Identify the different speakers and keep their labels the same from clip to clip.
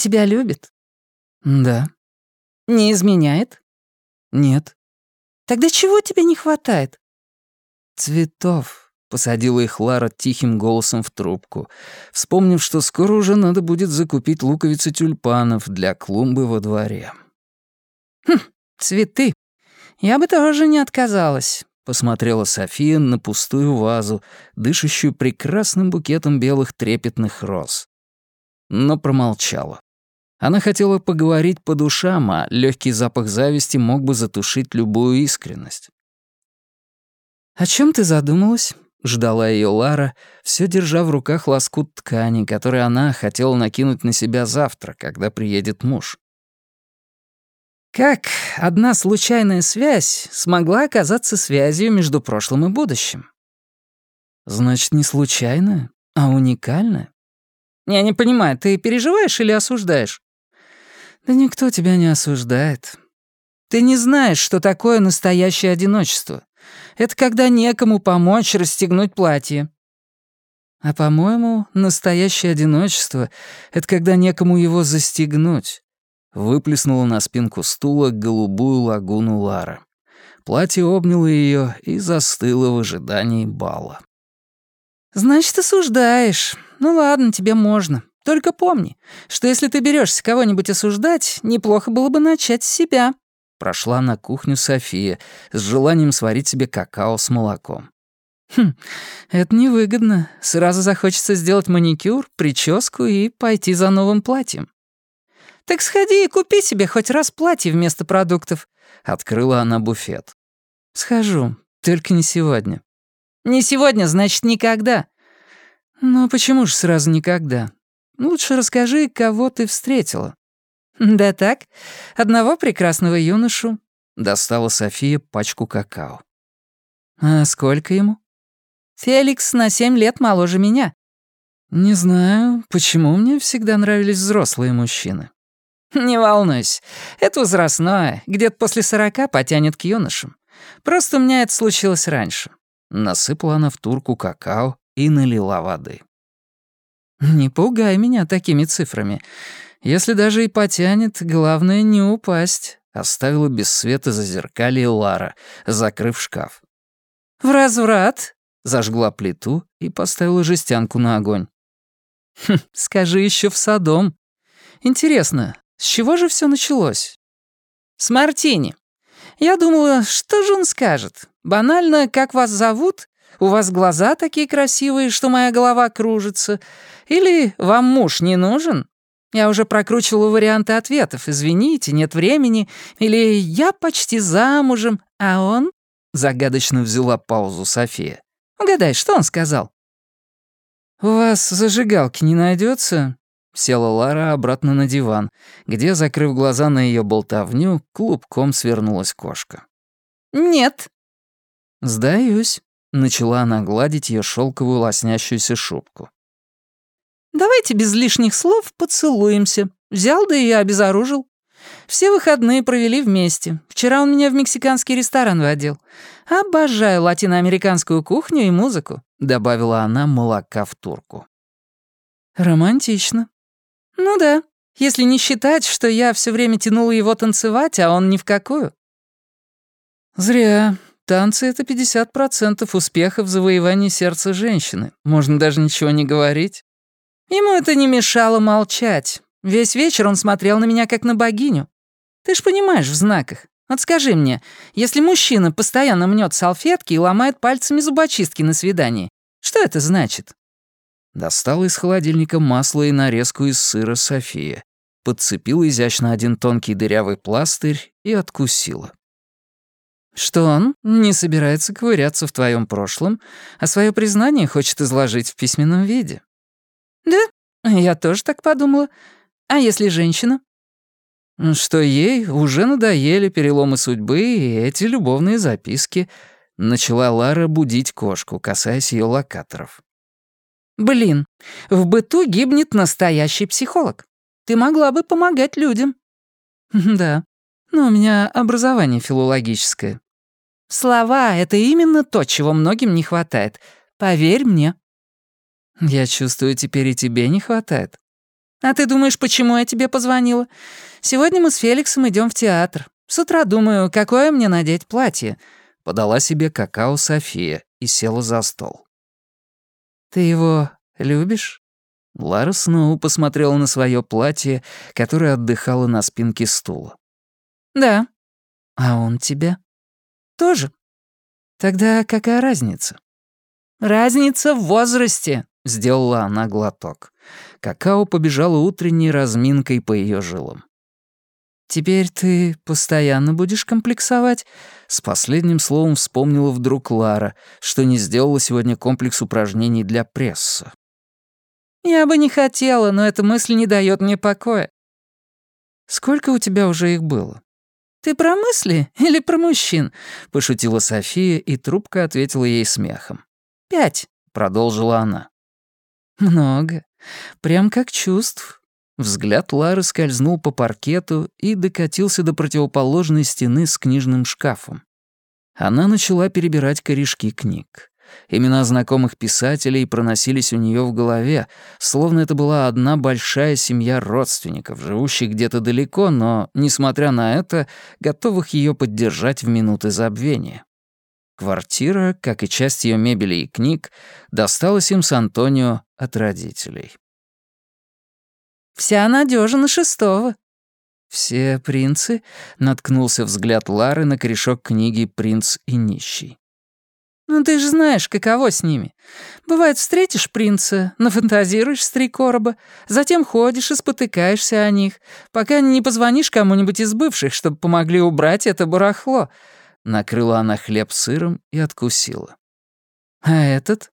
Speaker 1: тебя любит?»
Speaker 2: «Да».
Speaker 1: «Не изменяет?»
Speaker 2: «Нет».
Speaker 1: «Тогда чего тебе не хватает?»
Speaker 2: «Цветов», — посадила их Лара тихим голосом в трубку, вспомнив, что скоро уже надо будет закупить луковицы тюльпанов для клумбы во дворе.
Speaker 1: «Хм, цветы. Я бы тоже не отказалась», —
Speaker 2: посмотрела София на пустую вазу, дышащую прекрасным букетом белых трепетных роз. Но промолчала. Она хотела поговорить по душам, а легкий запах зависти мог бы затушить любую искренность.
Speaker 1: «О чем ты задумалась?»
Speaker 2: — ждала ее Лара, все держа в руках лоскут ткани, который она хотела накинуть на себя завтра, когда приедет муж.
Speaker 1: Как одна случайная связь смогла оказаться связью между прошлым и будущим?
Speaker 2: Значит, не случайная, а уникальная?
Speaker 1: Я не понимаю, ты переживаешь или осуждаешь?
Speaker 2: Никто тебя не осуждает.
Speaker 1: Ты не знаешь, что такое настоящее одиночество. Это когда некому помочь расстегнуть платье.
Speaker 2: А по-моему, настоящее одиночество — это когда некому его застегнуть выплеснула на спинку стула голубую лагуну Лара. Платье обняло ее и застыло в ожидании бала.
Speaker 1: «Значит, осуждаешь. Ну ладно, тебе можно. Только помни, что если ты берешься кого-нибудь осуждать, неплохо было бы начать с себя».
Speaker 2: Прошла на кухню София с желанием сварить себе какао с молоком.
Speaker 1: «Хм, это невыгодно. Сразу захочется сделать маникюр, прическу и пойти за новым платьем. «Так сходи и купи себе хоть раз платье вместо продуктов», — открыла она буфет.
Speaker 2: «Схожу, только не сегодня».
Speaker 1: «Не сегодня, значит, никогда».
Speaker 2: «Ну почему же сразу никогда? Лучше расскажи, кого ты встретила».
Speaker 1: «Да так, одного прекрасного юношу», —
Speaker 2: достала София пачку какао. «А сколько ему?»
Speaker 1: «Феликс на семь лет моложе меня».
Speaker 2: «Не знаю, почему мне всегда нравились взрослые мужчины».
Speaker 1: «Не волнуйся, это возрастное, где-то после сорока потянет к юношам. Просто у меня это случилось раньше».
Speaker 2: Насыпала она в турку какао и налила воды.
Speaker 1: «Не пугай меня такими цифрами. Если даже и потянет, главное не упасть», — оставила без света зазеркалье Лара, закрыв шкаф. «В разврат?» — зажгла плиту и поставила жестянку на огонь. «Хм, скажи еще в садом. Интересно, с чего же все началось? С Мартини. Я думала, что же он скажет? Банально, как вас зовут? У вас глаза такие красивые, что моя голова кружится. Или вам муж не нужен? Я уже прокручивала варианты ответов. «Извините, нет времени». Или «Я почти замужем». А он? Загадочно взяла паузу София. Угадай, что он сказал?
Speaker 2: «У вас зажигалки не найдется? Села Лара обратно на диван, где, закрыв глаза на ее болтовню, клубком свернулась кошка.
Speaker 1: «Нет».
Speaker 2: «Сдаюсь», — начала она гладить ее шелковую лоснящуюся шубку.
Speaker 1: «Давайте без лишних слов поцелуемся. Взял да и обезоружил. Все выходные провели вместе. Вчера он меня в мексиканский ресторан водил. Обожаю латиноамериканскую кухню и музыку», — добавила она молока в турку.
Speaker 2: «Романтично»,
Speaker 1: «Ну да, если не считать, что я все время тянула его танцевать, а он ни в какую».
Speaker 2: «Зря. Танцы — это 50% успеха в завоевании сердца женщины. Можно даже ничего не говорить».
Speaker 1: Ему это не мешало молчать. Весь вечер он смотрел на меня как на богиню. Ты ж понимаешь в знаках. Вот скажи мне, если мужчина постоянно мнет салфетки и ломает пальцами зубочистки на свидании, что это значит?
Speaker 2: Достала из холодильника масло и нарезку из сыра София, подцепила изящно один тонкий дырявый пластырь и откусила.
Speaker 1: «Что он не собирается ковыряться в твоем прошлом, а свое признание хочет изложить в письменном виде?» «Да, я тоже так подумала. А если женщина?»
Speaker 2: «Что ей уже надоели переломы судьбы и эти любовные записки», начала Лара будить кошку, касаясь ее локаторов.
Speaker 1: Блин, в быту гибнет настоящий психолог. Ты могла бы помогать людям.
Speaker 2: Да, но у меня образование филологическое.
Speaker 1: Слова — это именно то, чего многим не хватает. Поверь мне.
Speaker 2: Я чувствую, теперь и тебе не хватает. «А ты думаешь, почему я тебе позвонила? Сегодня мы с Феликсом идем в театр. С утра думаю, какое мне надеть платье».
Speaker 1: Подала себе какао София и села за стол.
Speaker 2: «Ты его любишь?»
Speaker 1: Лара снова посмотрела на свое платье, которое отдыхало на спинке стула.
Speaker 2: «Да».
Speaker 1: «А он тебя?»
Speaker 2: «Тоже».
Speaker 1: «Тогда какая разница?»
Speaker 2: «Разница в возрасте», —
Speaker 1: сделала она глоток. Какао побежала утренней разминкой по ее жилам. «Теперь ты постоянно будешь комплексовать?» С последним словом вспомнила вдруг Лара, что не сделала сегодня комплекс упражнений для пресса.
Speaker 2: «Я бы не хотела, но эта мысль не дает мне покоя».
Speaker 1: «Сколько у тебя уже их было?»
Speaker 2: «Ты про мысли или про мужчин?»
Speaker 1: — пошутила София, и трубка ответила ей смехом.
Speaker 2: «Пять», —
Speaker 1: продолжила она.
Speaker 2: «Много. Прям как чувств».
Speaker 1: Взгляд Лары скользнул по паркету и докатился до противоположной стены с книжным шкафом. Она начала перебирать корешки книг. Имена знакомых писателей проносились у нее в голове, словно это была одна большая семья родственников, живущих где-то далеко, но, несмотря на это, готовых ее поддержать в минуты забвения. Квартира, как и часть ее мебели и книг, досталась им с Антонио от родителей.
Speaker 2: Вся надежа на шестого».
Speaker 1: «Все принцы?» — наткнулся взгляд Лары на корешок книги «Принц и нищий».
Speaker 2: «Ну ты же знаешь, каково с ними. Бывает, встретишь принца, нафантазируешь с три короба, затем ходишь и спотыкаешься о них, пока не позвонишь кому-нибудь из бывших, чтобы помогли убрать это барахло».
Speaker 1: Накрыла она хлеб сыром и откусила.
Speaker 2: «А этот?»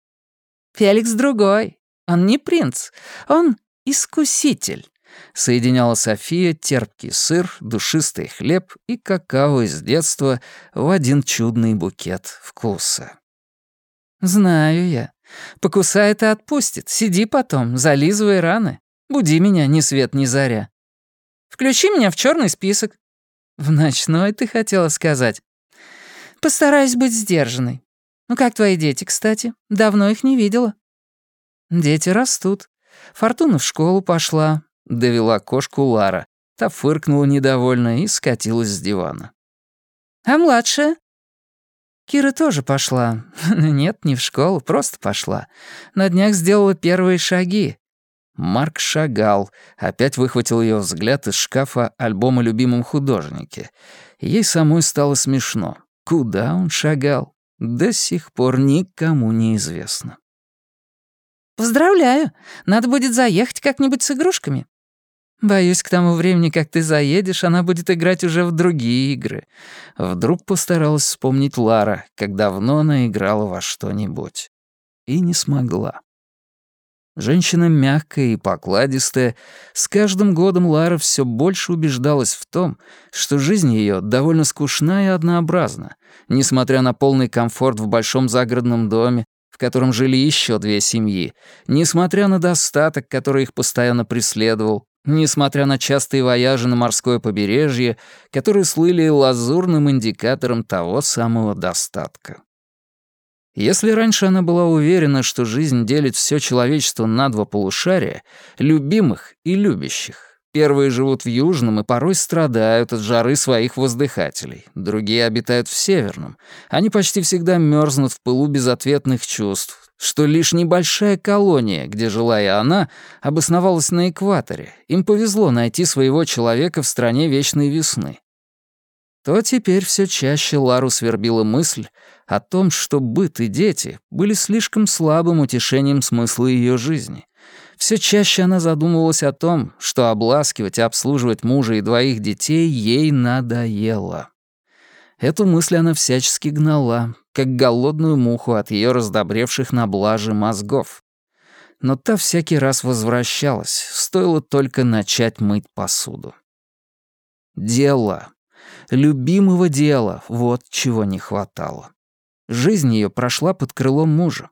Speaker 2: «Феликс другой. Он не принц. Он «Искуситель», — соединяла София терпкий сыр, душистый хлеб и какао из детства в один чудный букет вкуса. «Знаю я. Покусает и отпустит. Сиди потом, зализывай раны. Буди меня ни свет ни заря. Включи меня в черный список». «В ночной ты хотела сказать?» «Постараюсь быть сдержанной. Ну как твои дети, кстати? Давно их не видела». «Дети растут. Фортуна в школу пошла, довела кошку Лара. Та фыркнула недовольно и скатилась с дивана. «А младшая?» Кира тоже пошла. Нет, не в школу, просто пошла. На днях сделала первые шаги. Марк шагал, опять выхватил ее взгляд из шкафа альбома любимом художнике. Ей самой стало смешно. Куда он шагал? До сих пор никому не известно. «Поздравляю. Надо будет заехать как-нибудь с игрушками». «Боюсь, к тому времени, как ты заедешь, она будет играть уже в другие игры». Вдруг постаралась вспомнить Лара, как давно она играла во что-нибудь. И не смогла. Женщина мягкая и покладистая, с каждым годом Лара все больше убеждалась в том, что жизнь ее довольно скучна и однообразна, несмотря на полный комфорт в большом загородном доме, в котором жили еще две семьи, несмотря на достаток, который их постоянно преследовал, несмотря на частые вояжи на морское побережье, которые слыли лазурным индикатором того самого достатка. Если раньше она была уверена, что жизнь делит все человечество на два полушария, любимых и любящих, Первые живут в южном и порой страдают от жары своих воздыхателей. Другие обитают в северном. Они почти всегда мерзнут в пылу безответных чувств, что лишь небольшая колония, где жила и она, обосновалась на экваторе. Им повезло найти своего человека в стране вечной весны. То теперь все чаще Лару свербила мысль о том, что быт и дети были слишком слабым утешением смысла ее жизни — все чаще она задумывалась о том, что обласкивать и обслуживать мужа и двоих детей ей надоело. Эту мысль она всячески гнала, как голодную муху от ее раздобревших на блаже мозгов. Но та всякий раз возвращалась, стоило только начать мыть посуду. Дело. Любимого дела, вот чего не хватало. Жизнь ее прошла под крылом мужа.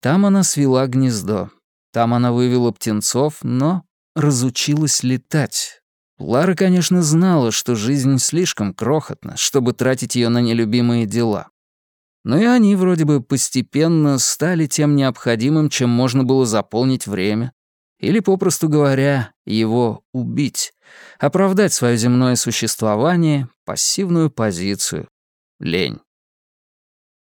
Speaker 2: Там она свела гнездо, там она вывела птенцов, но разучилась летать. Лара, конечно, знала, что жизнь слишком крохотна, чтобы тратить ее на нелюбимые дела. Но и они вроде бы постепенно стали тем необходимым, чем можно было заполнить время,
Speaker 1: Или, попросту говоря, его убить, оправдать свое земное существование, пассивную позицию, лень.